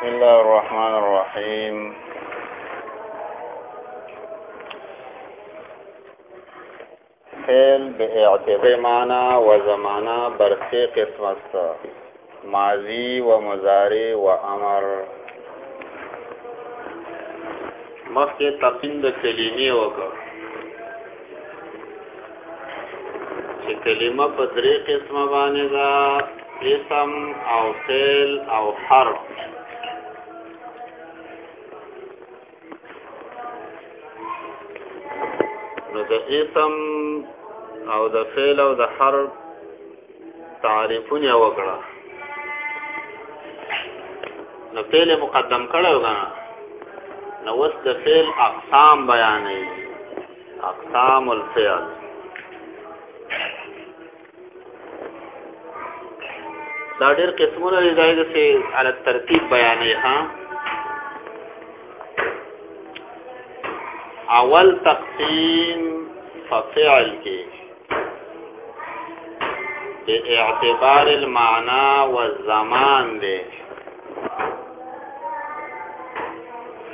بسم الله الرحمن الرحيم فعل به اعتبار معنا و زمانہ بر سه قسم است ماضی و مضارع و امر مخکې تقین د کلمې وکړ چې کلمه په درې قسمه باندې ده اسم او فعل او حرف نو د اسم او د فعل او د حرف تعریفونه وکړه نو فعل مقدم کړو غواړم نو وس د فعل اقسام بیانې اقسام الفعل دا ډېر قسمونه دي دا د سي علي ترتیب بیانې ها اول تقسیم ففعل کې په اعتبار المعنا والزمان دی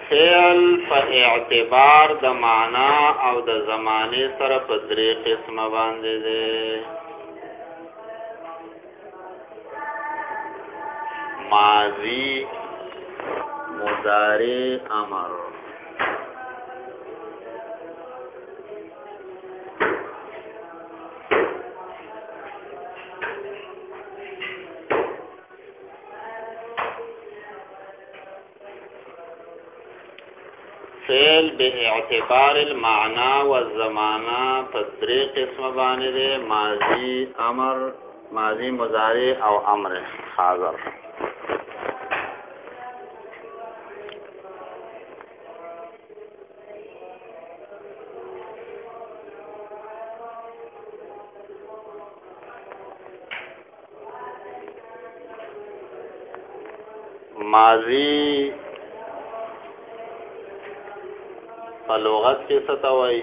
فعل په اعتبار د معنا او د زمانه سره په درې قسمه باندې دی ماضی مضارع امر فعل به اعتبار المعنا والزمانه په درې قسمه باندې دی ماضی امر ماضی مضارع او امر حاضر ماضی په لغت کې څه ته وایي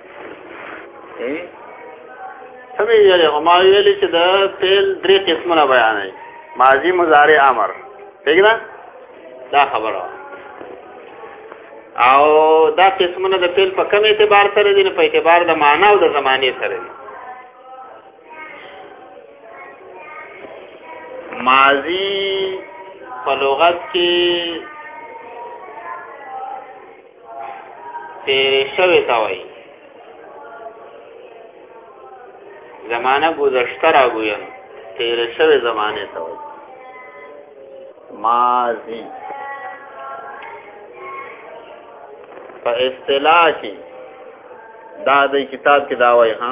سمې ویلې خو ما ویلې چې د فعل درې قسمونه بیانوي ماضي مضارع امر پیګنا دا خبره او دا قسمونه د فعل په کوم اعتبار سره دي په اعتبار د معنا او د زمانه سره دي ماضي په لغت کې تیرې شوې ته وایي زمانه گذشته را گویم تیرې شوې زمانه ته وایي ماضی په اصطلاح کې دا د کتاب کې دا وایي ها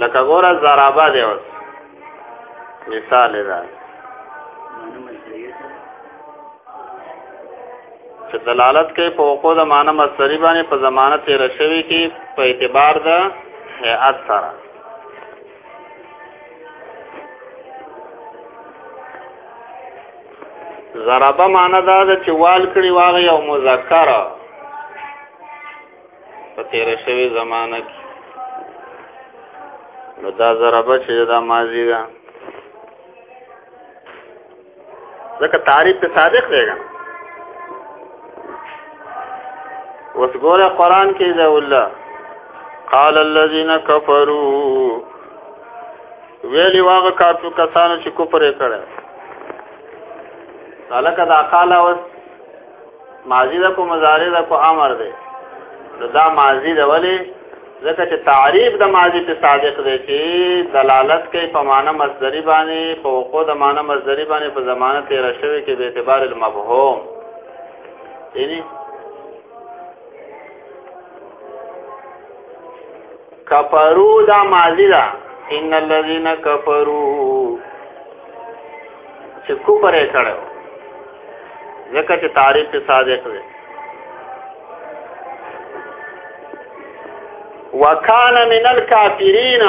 لکه ګوره زرابه دی اوس مثال دا چې دلالت کوي په وقوع د معنی مصدری باندې په زمانه تیر شوی کې په اعتبار د هيئت سره ضربه معنی دا ده چې وال کړي واغ یو مذکر په تیر شوی زمانہ کې نو دا ضربه چې دا ماضی ده ځکه تعریف ته صادق دی اوس ګوره قران کې دا الله قال الذين كفروا ویلی واغه کاتو کسانو چې کوپر کړه سالکه دا قال اوس ماضی ده کو مضارع ده کو امر ده نو دا ماضی ده ولی ځکه چې تعریف د ماضی په صادق دی چې دلالت کوي په معنا مصدری باندې په وقوع د معنا مصدری باندې په زمانه تیر شوی کې به اعتبار المبهوم یعنی کفرو دا ماضی دا ان الذين كفروا چې کفر یې کړو ځکه چې تعریف ته صادق دی وکانه من الکافرین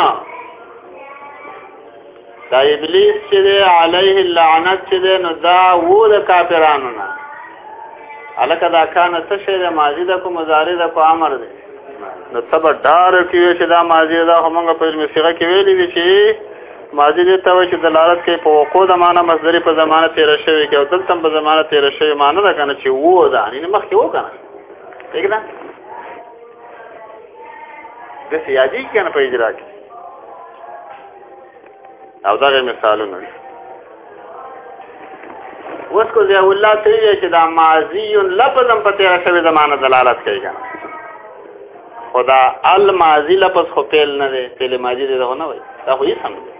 دا ابلیس چې دی علیه اللعنت چې دی نو دا وو د کافرانو نه الکه دا کان څه شی دی ماضی د کو مضارع د کو امر دی نو تب ډار کیو چې دا ماضی دا همغه په علم صيغه کې ویلې دي چې ماضی دې ته چې دلالت کوي په وقوع د معنا مصدر په زمانه تیر شوی کې او دلته په زمانه تیر شوی معنا دا کنه چې وو دا نه مخکې وو کنه ٹھیک ده د سیادی کنه په اجرا کې او دغه مثالونه اوس کو ضیاء الله ته یې چې دا ماضی لفظ هم په تیر شوی زمانه دلالت کوي کنه خدا الماضی لفظ خو پیل نه دی پیل ماضی دی نه وای دا خو یې سم دی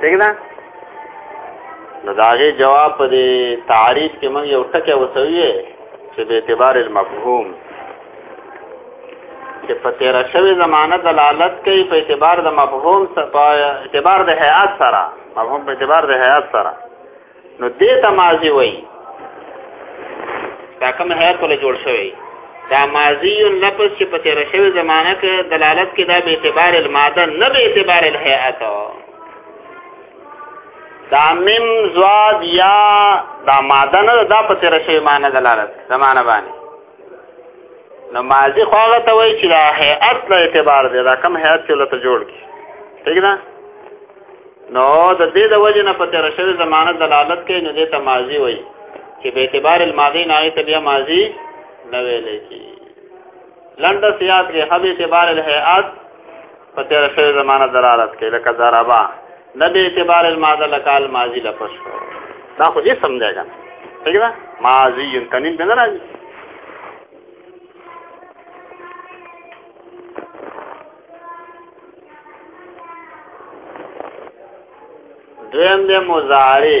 ٹھیک ده نو داغه جواب په تعریف کې موږ یو ټکی وسویه چې به اعتبار المفهوم چې په تیر شوی زمانه دلالت کوي په اعتبار د مفهوم سره په اعتبار د هيئات سره مفهوم په اعتبار د هيئات سره نو دې تمازي وایي دا کوم هيئات له جوړ شوی دا ماضی لفظ چې په تیر شوی زمانه کې دلالت کوي دا به اعتبار الماده نه به اعتبار الهيئات دا مم زواد یا دا ماده نه دا په تیر شی معنی دلالت زمانه باندې نو ماضی خو هغه ته وایي چې دا هيئت له اعتبار دی دا کم هيئت چې لته جوړ کی ٹھیک ده نو د دې د وجه نه په تیر شی زمانه دلالت کوي نو دې ته ماضی وایي چې به اعتبار الماضی نه ایت بیا ماضی نه ویل کی لنډ سیاق کې حب اعتبار الهیئات په تیر شوی زمانه دلالت کوي لکه ضربا نه به اعتبار الماضی لکه الماضی لپس دا خو اسم دی کنه ٹھیک ده ماضی تنین به نه راځي دویم دی مضارع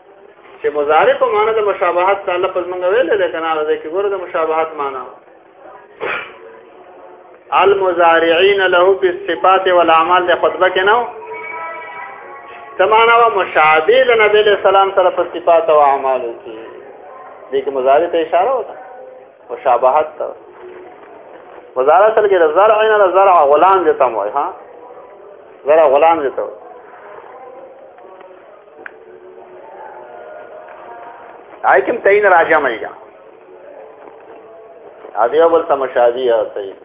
چې مضارع په معنی د مشابهت ته لفظ مونږ ویل د کنه راځي کې ګوره د مشابهت معنی المضارعين له في الصفات والاعمال د خطبه کې نو تمانا و مشابه د نبی له سلام سره په صفات او اعمال کې دې کې مضارع ته اشاره وکړه مشابهت ته مضارع سره کې د زرع نه زرع غلام دې تم وای ها زرع غلام دې ته آی کوم تعین راجم ایګا ا دې اول تمشادی او تعین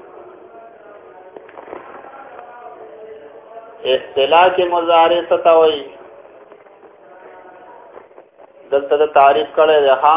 اصطلاح کې مضارع ستا وای دلته تعریف کړی دی ها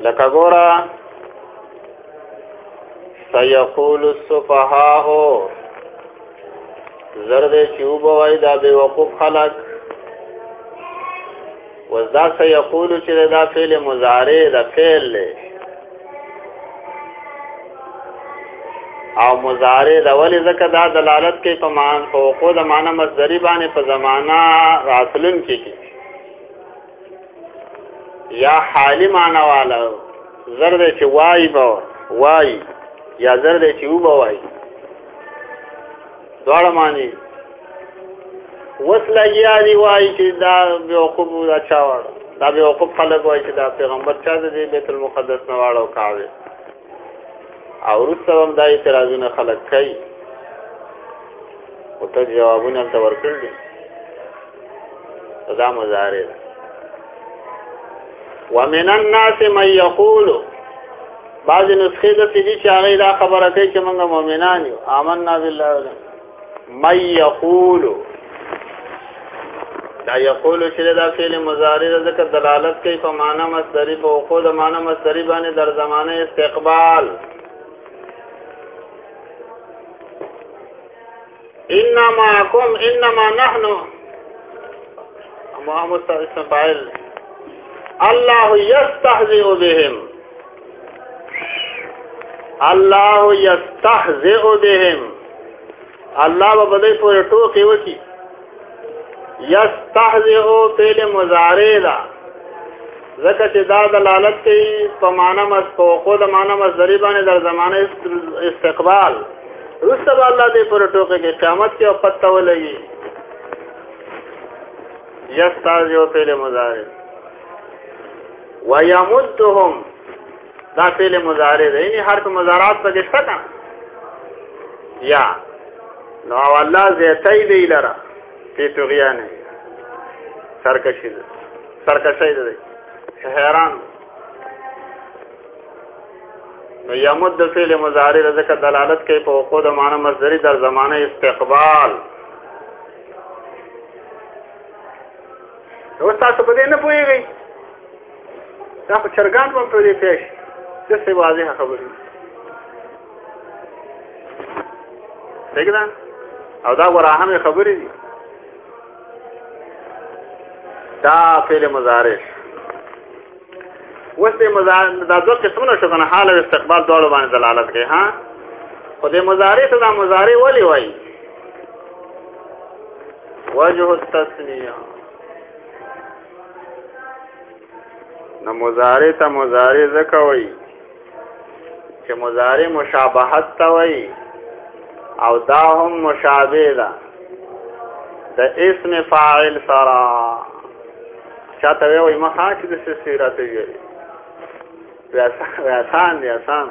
لکه ګورا سيقول السفهاء زرد چوب وای دا به وقوف خلق وزدا سيقول چې دا فعل مضارع دا فعل له او مضارع دا ولې ځکه دا دلالت کوي په مان په وقوع د معنی مصدری باندې په زمانہ راتلون کې کی. یا حالی معنا والا زر دی چې وای به وای یا زر دی چې وبه وای دواړه معنی وسله یا دی وای چې دا به عقوب دا چا وړ دا به عقوب خلک وای چې دا پیغمبر چا دی بیت المقدس نه واړو کاوه او وروسته هم دا اعتراضونه خلک کوي او ته جوابونه هم ته ورکړل دي دا مضارع ده ومن الناس من يقول بعض نسخې د دې چې هغه دا خبره کوي چې موږ مؤمنان یو آمنا بالله مَن يَقُولُ دا یقول چې دا فعل مضارع د ذکر دلالت کوي په معنا مصدری په خو د معنا مصدری باندې در زمانه استقبال انما کوم انما نحن محمد صلی الله علیه وسلم الله یستهزئ بهم الله یستهزئ بهم الله به دې پورې ټوکی وکي یستهزئ فعل مضارع ده ځکه چې دا دلالت کوي په معنا مس په خو د معنا مس ذری باندې در زمانه استقبال رسب الله دې پر ټوکې کې قیامت کې او پته ولګي یستاز یو پیل مضارع ويمدهم دا فعل مضارع دی یعنی حرف مضارعات پکې شته کنه یا نو الله زیتای دی لره په توغیان سرکشی دی سرکشی دی حیران نو یمد د فعل مضارع ځکه دلالت کوي په وقوع د معنی مصدری در زمانه استقبال نو تاسو په دې نه پوهیږئ دا خو چرګان به په دې پیش داسې واضح خبرې دګدا او دا وراهم خبرې دي دا فعل مضارع اوس د مضارع دا دوه قسمونه شو کنه حال او استقبال دواړو باندې دلالت کوي ها خو د مضارع ته دا مضارع ولي وایي وجه التسنیه نو مضارع ته مضارع ځکه وایي چې مضارع مشابهت ته وایي او دا هم مشابه ده د اسم فاعل سره چاته وایي مخا چې د سیرت وي ویسان ویسان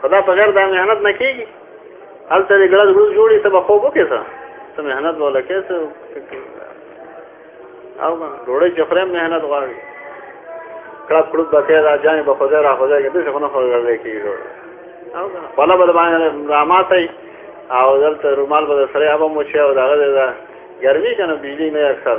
خو دا بغیر د محنت نه کېږي هلته دې ګړز ګړز جوړي ته به خوب وکړې څه ته محنت به ولکې څه او ډوړې چې خورې محنت غواړي کړب کړب به کې را ځانې به خدای را خدای کې دې څه نه خو ګرځې کېږي ډوړې او ولا بل باندې راماتای او دلته رومال به سره هغه مو چې او دغه ده ګرمي کنه بجلی نه اکثر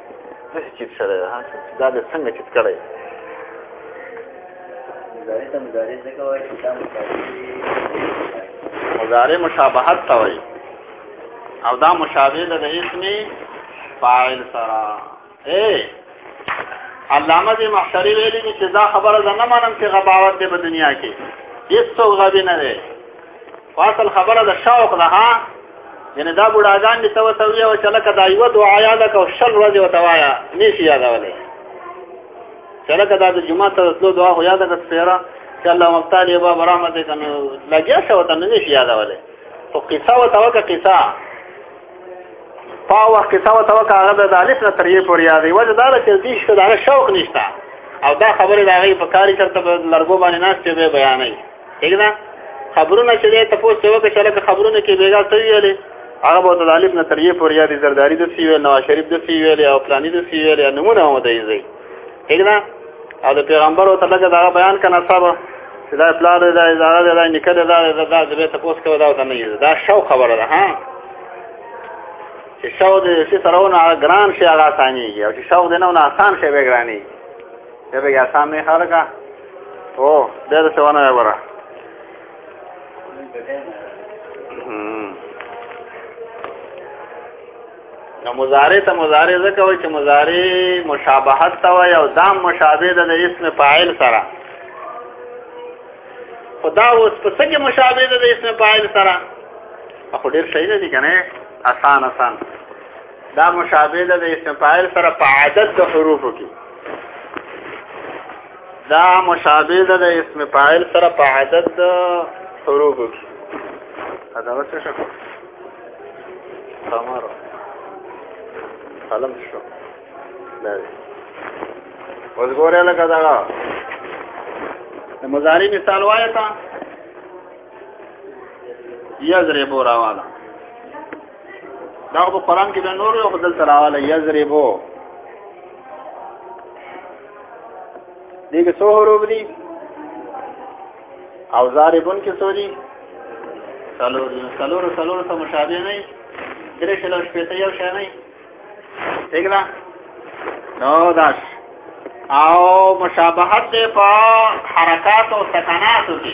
داسې چیت شوی ده دا د څنګه چیت کړی مضارع مشابهت ته وایي او دا مشابه ده د اسم فاعل سره اے علامه دې محشری ویلي چې دا خبره زه نه منم چې غباوت دې په دنیا کې هیڅ څوک غبي نه دی فاصل خبره د شوق ده ها یعنی دا بوډاګان دي تو توی او چلکه دا یو دعا یاد کو شل ورځې او دوایا نشي یادولې چلکه دا د جمعه ته تلو دعا خو یاد کړه سره چې الله مفتاح یې باب رحمت دې کنه لګیا شو ته نشي یادولې او قصه او توکه قصه پاو قصه او توکه هغه د الف نه تر یې پورې یادې وجه دا چې دې شو دا شوق نشته او دا خبره دا غي په کاری چرته لرګو باندې ناشته به بیانې دغه خبرونه چې له تاسو څخه وکړه چې لکه خبرونه کې بیګا څه ویلې هغه به د الف نه تر یې پورې یادې زرداری د سی ویل نواز شریف د سی ویل او پلاني د سی ویل نمونه هم دی زی دغه او د پیغمبر او تعالی دا بیان کنه صاحب چې دا پلان دا اداره دا نکړه دا دا دا د بیت پوس کوي دا نه یې دا شو خبره ده ها چې شو د شي سره ونه ګران شي هغه ثاني او چې شو د نه ونه آسان شي به ګراني ته به یا سامنے خلکا او ډېر څه ونه وره نو مضارع ته مضارع ځکه وایي چې مضارع مشابهت ته وایي او دام مشابه ده د اسم فاعل سره خو دا اوس په څه کې مشابه ده د اسم فاعل سره خو ډېر صحیح نه دي که نه اسان اسان دا مشابه ده د اسم فاعل سره په عدد د حروفو کې دا مشابه ده د اسم فاعل سره په عدد د حروفو کې دا څه شو تمام قلم شو دا اوس ګوره لکه دا مضارع مثال وایې تا یضربو راواله دا په قران کې د نور یو خدل تراواله یزربو دغه څو حروف دي او زاربون کې څو دي سلور سلور سلور ته مشابه نه درې شلو شپې ته یو شې نه ٹھیک ده نو داش او مشابهت په حرکات او سکنات کې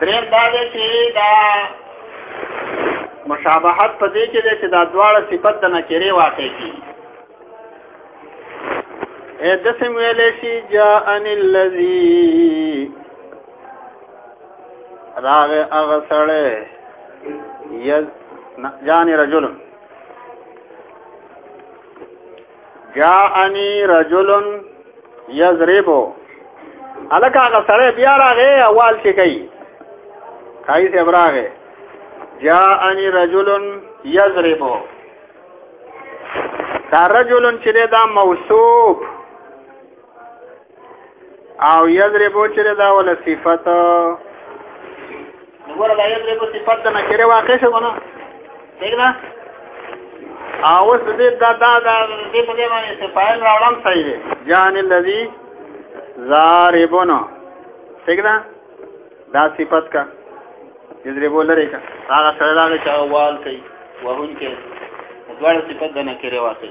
دریم دا دی چې دا مشابهت په دې کې دی چې دا دواړه صفت د نکرې واقع کیږي اې د سم ویلې شي جاءن الذی راغ اغه سره یز جان رجلن جاءنی رجل یضربو الکه هغه سره بیا راغی اول کې کوي کای ته راغی جاءنی رجل یضربو دا رجل چې دا موصوف او یضربو چې دا ول صفت وګوره دا یضربو صفت نه کړي واقع شو کنه دیګنا او اوس دې دا دا دا دې په دې باندې څه فایل راوړم صحیح دی جان الذی ضاربنا دیګنا دا صفت کا یضربو لري کا هغه سره دا چې اول کوي وهون کې دواړه صفت نه کړي واقع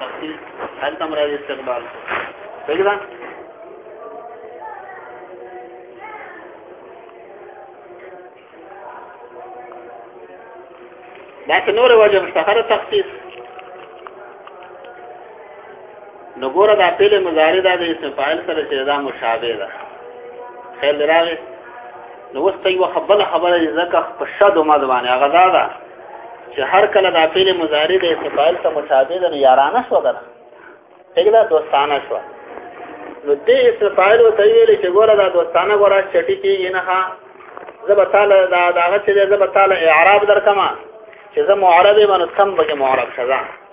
تفصیل هل تم راځي استقبال صحیح ده دا که نور وجه مستخره تخصیص نو ګوره دا پیل مضارع دا د اسم فاعل سره چې دا مشابه ده خیر راغی نو وسته یو خبره خبره ځکه په شد او مد باندې هغه دا ده چې هر کله دا فعل مضارع د استفعال ته مشابه ده یارانه شو کنه څنګه دوستانه شو نو دې استفعال او تیل چې ګوره دا دوستانه ګوره چټی کیږي نه ها زب تعالی دا داغه چې زب تعالی اعراب درکما چې زه معرب منو تم به معرب شزا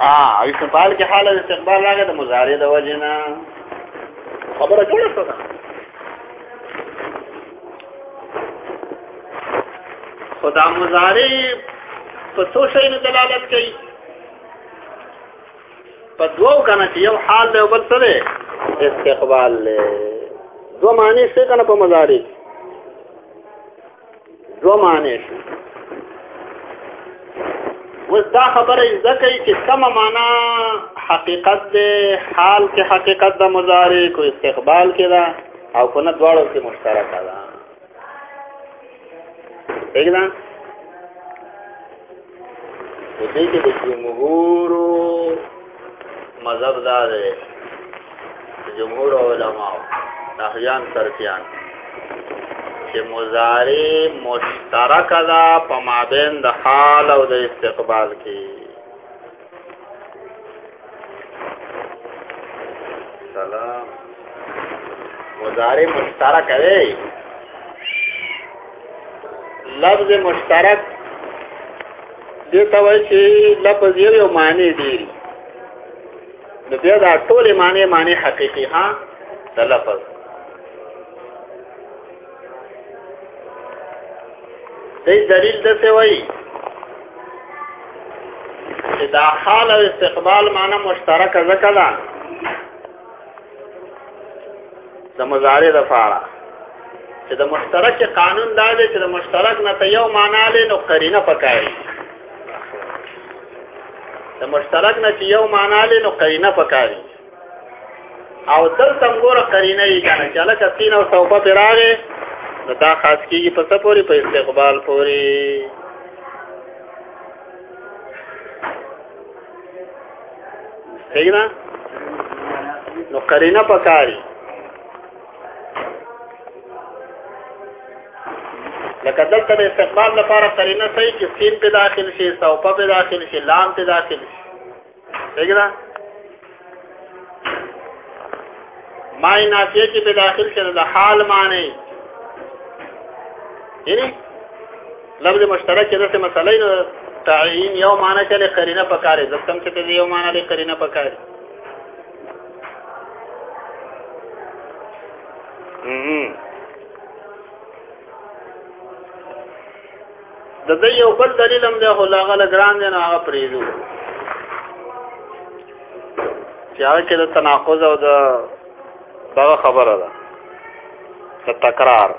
اه او اسم فاعل کې حاله د استقبال راغی د مضارع د وجه نه خبره جوړه شوه خدا مضارع په څو شي نه دلالت کوي په دوو کنه چې یو حال دی او بل څه دی استقبال دی دوه معنی څه کنه په مضارع دو معنی شو وز دا خبره ځکه چې سم معنا حقیقت دی حال کې حقیقت د مضارع کو استقبال کې دا او کنه دواړو کې مشترک ده پیګنا دې کې د جمهور مذهب دا دی جمهور علماء احیان ترکیان چې مضارع مشترک ده په مابین د حال او د استقبال کې سلام مضارع مشترک دی لفظ مشترک دې ته وایي چې لفظ یو یو معنی دی نو بیا دا ټول معنی معنی حقيقي ها د لفظ دې دلیل د څه وایي چې دا حال او استقبال معنی مشترکه ځکه ده د مضارع د فاره چې د مشترک قانون دا دی چې د مشترک نه ته یو معنا لې نو قرینه پکاري د مشترک نه چې یو معنا لې نو قرینه پکاري او دلته موږ قرینه یې کنه چې لکه سین او صوبه پر راغې نو دا خاص کیږي په څه پوري په استقبال پوري صحیح ده نو قرینه پکاري لکه دلته د استقبال لپاره قرینه صحیح چې سین په داخل شي صوبه په داخل شي لام په داخل شي صحیح ده ما نافیه کې په داخل کړه د حال معنی یعنی لفظ مشترک دغه مسلې نه تعین یو معنی چې قرینه پکاره د کوم څه ته یو معنی له قرینه پکاره Mm-hmm. د دې یو بل دلیل هم دی خو لاغه لګران دی نو هغه پریدو چې هغه کې د تناقض او د دغه خبره ده د تکرار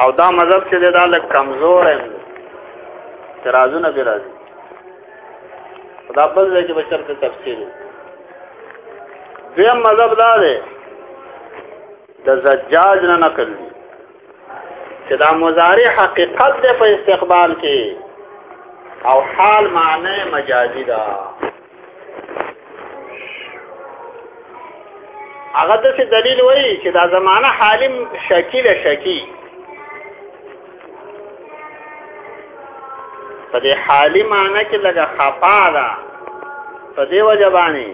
او دا مذهب چې دا لږ کمزور دی ترازونه به راځي دا بل ځای کې به چرته تفصیل دی مذهب دا دی د زجاج نه نقل دي چې دا مضارع حقیقت دی په استقبال کې او حال معنی مجازي ده هغه د څه دلیل وایي چې دا زمانہ حالم شکیل شکی په دې حالي معنی کې لګه خفا ده په دې وجه باندې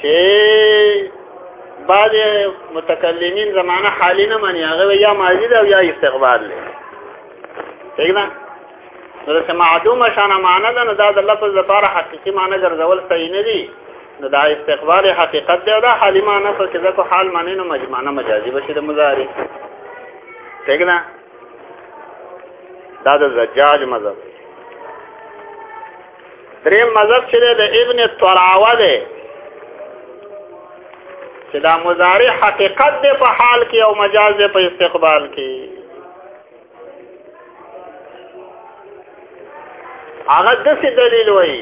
چې بعض متکلمین زمانه حالی نه مانی هغه یا ماضی ده یا استقبال دی ٹھیک ده نو چې معدومه شانه معنا ده نو دا د لفظ لپاره حقيقي معنا ګرځول صحیح نه دي نو دا استقبال حقیقت دی او دا حالی معنا څه چې ځکه حال معنی نو مجمعنه مجازي بشي د مضارع ٹھیک ده دا د زجاج مذهب دریم مذهب چې د ابن طراوه دی چې دا مضارع حقیقت دی په حال کې او مجاز دی په استقبال کې هغه د څه دلیل وایي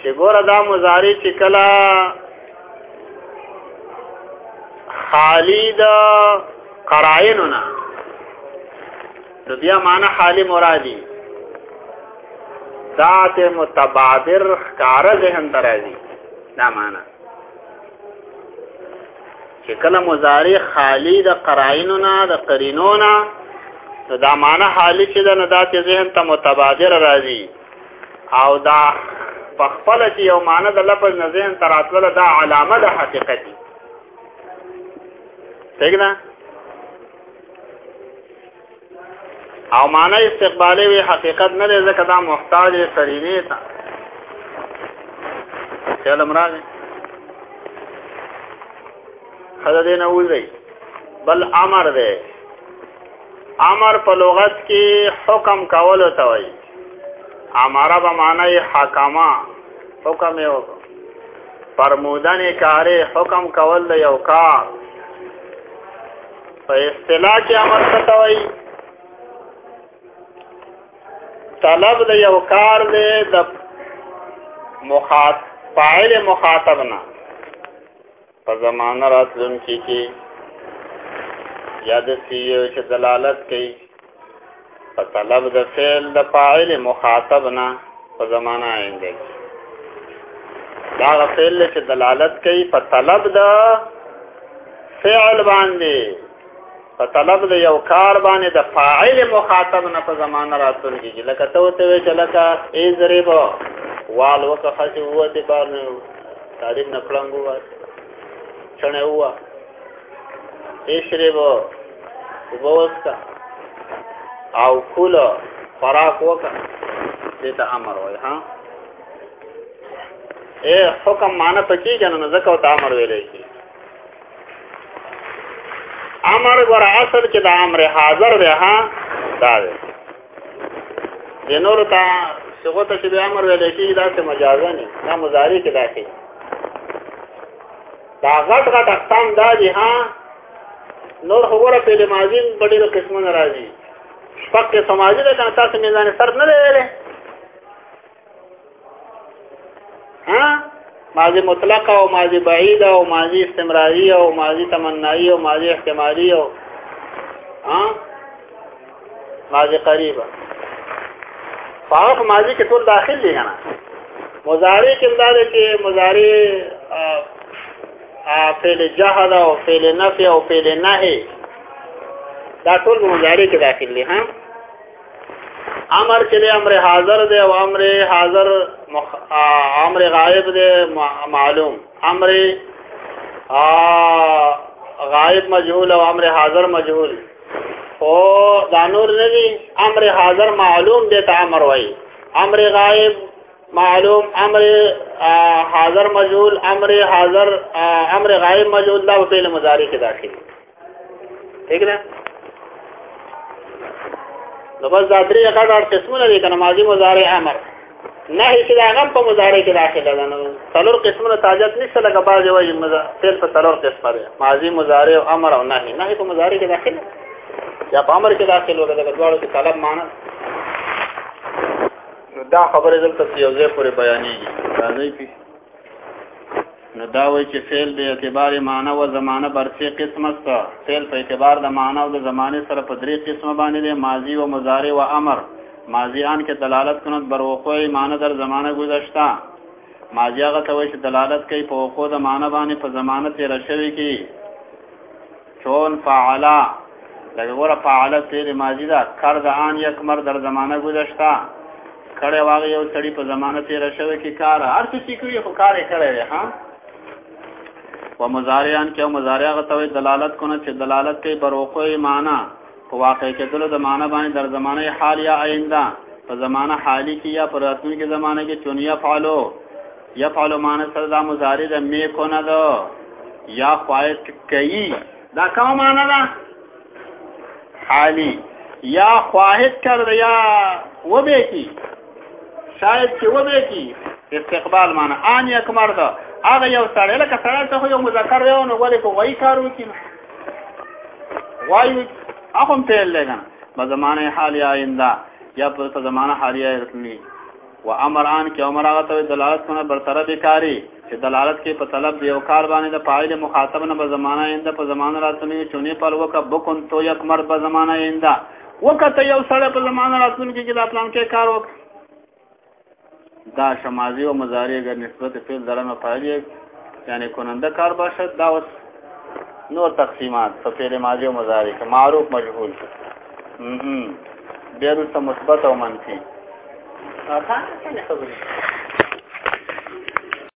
چې ګوره دا مضارع چې کله خالی د قرائنو نه د دې معنی حال مرادي ذات متبادر ښکار ذهن ترازي دا معنی چې کله مضارع خالی د قرائنو نه د قرینو نه نو دا معنی حالی چې د نه ذات ذهن ته متبادر راځي او دا په خپل کې یو معنی د لفظ نه ذهن تر اتله دا علامه د حقیقت دی څنګه او معنی استقبالی وی حقیقت نه دی ځکه دا محتاج سرینه ته خیال امراض خدا دې نه وځي بل امر دی امر په لغت کې حکم کول ته وایي امارا به معنی حکما حکم یو فرمودن کاری حکم کول د یو کار په اصطلاح کې امر څه وایي طلب د یو کار دی د مخاطب فاعل مخاطب نه په زمانه راتلونکي کې یا د سیو چې دلالت کوي په طلب د فعل د فاعل مخاطب نه په زمانه آینده کې دا فعل چې دلالت کوي په طلب د فعل باندې په طلب د یو کار باندې د فاعل مخاطب نه په زمانه راتلل کېږي لکه ته وته وی چې لکه ای ضرب وال وکه خځه وته بار نه تعلیم نه کړم وو چنه وو ای شرب وبوسکا او کول فراق وکه دې ته امر وای ها اے حکم معنی پکې جننه زکه او امر ویلې امر ور اصل کې د امر حاضر دی ها دا دی د نور ته څنګه ته چې د امر ویل کېږي دا څه مجازه نه دا مضارع کې داخلي دا غټ غټ اقسام دا دي ها نور خبره په لمازین په ډیرو قسمونو راځي شپږ کې سماجی ده تاسو میزان سر نه لري ها ماضی مطلق او ماضی بعید او ماضی استمراری او ماضی تمنایی او ماضی احتمالی او ها ماضی قریب فاعل ماضی کې ټول داخل دي کنه مضارع کې دا دی چې مضارع فعل جهد او فعل نفي او فعل نهي دا ټول مضارع کې داخل دي ها امر چې دی امر حاضر دی او امر حاضر مخ... امر غائب دی معلوم امر غائب مجهول او امر حاضر مجهول او دا نور نه دی امر حاضر معلوم دی ته امر وای امر غائب معلوم امر حاضر مجهول امر حاضر امر غائب مجهول دا په فعل مضارع کې داخلي ٹھیک ده نو بس دا درې غړ غړ قسمونه دي کنه ماضي مضارع امر نه هیڅ دا غم په مضارع کې داخله ده نو څلور قسمونه تاجت نشته لکه بعضې وایي فعل په څلور قسمه دی ماضي مضارع او امر او نهي نهي په مضارع کې داخله یا په امر کې داخله وګړه د دواړو کې طلب معنی نو دا خبره دلته یو ځای پورې بیانېږي دا نه نو دا وای چې فعل به اعتبار معنا او زمانه برسي قسم است فعل په اعتبار د معنا او د زمانه سره په درې قسمه باندې دی ماضی او مضارع او امر ماضی ان کې دلالت کوي بر وقوع معنا در زمانه گذشته ماضی هغه ته وای چې دلالت کوي په وقوع د معنا باندې په زمانه تیر شوی کې چون فعلا لکه ګوره فعلا فعل ماضی ده کر د آن یک مر در زمانه گذشته کړی واغ یو سړی په زمانه تیر شوی کې کار هر څه چې کوي خو کار یې کړی دی ها و مضارعان کې مضارع غتوي دلالت کونه چې دلالت کوي بر وقوع معنا په واقع کې دلو د معنا باندې در زمانه حال یا آینده په زمانه حالی کې یا پر راتلونکي زمانه کې چونیا فعلو یفعل معنی سره دا مضارع ده می کنه ده یا فایت کوي دا کومه معنی ده حالی یا خواهد کرده یا و به کی شاید چې و به کی استقبال معنی ان یک مرده هغه یو سړی لکه سړی ته یو مذکر یو نو ولې کو وای کار وکړي وای هغه هم پیل لګنه په زمانه حالی آینده یا په زمانه حالی آینده و امر ان کې امر هغه ته دلالت کنه بر سره بیکاری چې دلالت کې په طلب دی او کار باندې د فاعل مخاطب نه به زمانہ انده په زمانہ راتلونی چونی پر وک بکون تو یک مر په زمانہ انده وکته یو سره په زمانہ راتلونی کې دا پلان کې کار وک دا شمازی او مضارع اگر نسبت فعل درن او فاعل یعنی کننده کار باشد دا وس نور تقسیمات په فعل ماضی او مضارع کې معروف مجهول بیا وروسته مثبت او منفي